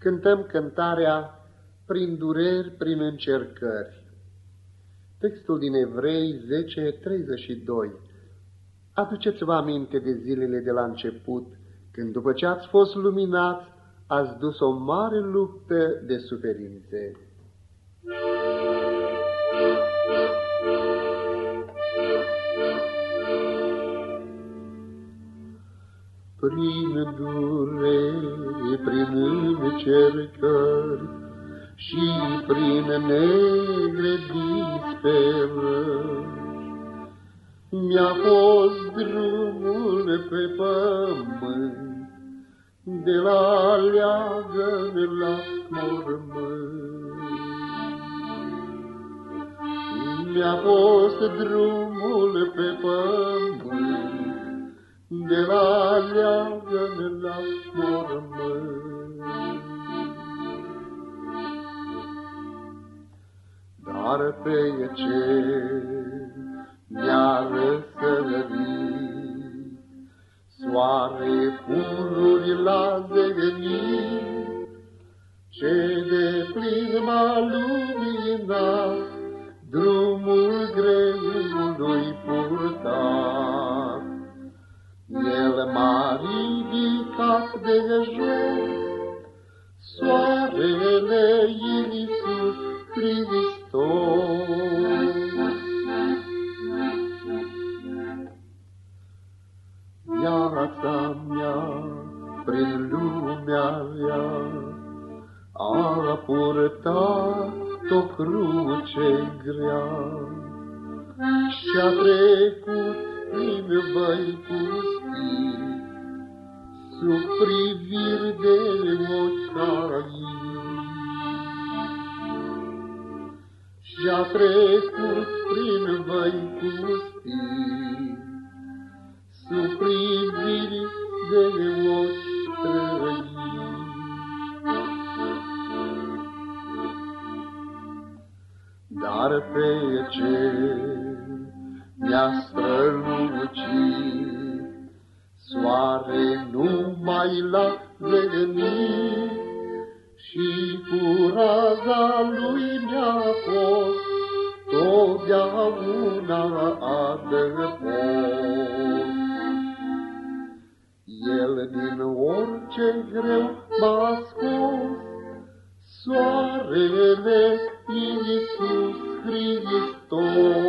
cântăm cântarea Prin dureri, prin încercări. Textul din Evrei 10.32 Aduceți-vă aminte de zilele de la început, când după ce ați fost luminați, ați dus o mare luptă de suferințe. Prin durere, prin încercări și prin negre disperări. Mi-a fost drumul pe pământ, de la leagă la mormânt. Mi-a fost drumul pe pământ, de la leagă la mormânt. Dar pe ce mi-a răsărit, soare pururi la devenit, ce de plin m-a luminat, drumul greului purtat. El m-a ridicat de jos, soarele Iisus Hristos. Viața mea prin lumea ea a purtat o cruce grea și-a trecut prin văi pustii, sub priviri de oșai. Și-a trecut prin văi pustii, sub priviri de oșai. Dar pe ce mi-a strălucit. Soare numai la venit și cu raza lui mi-a fost totdeauna adăpost. El din orice greu m-a scos, soarele Iisus Hristos.